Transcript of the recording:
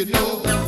You know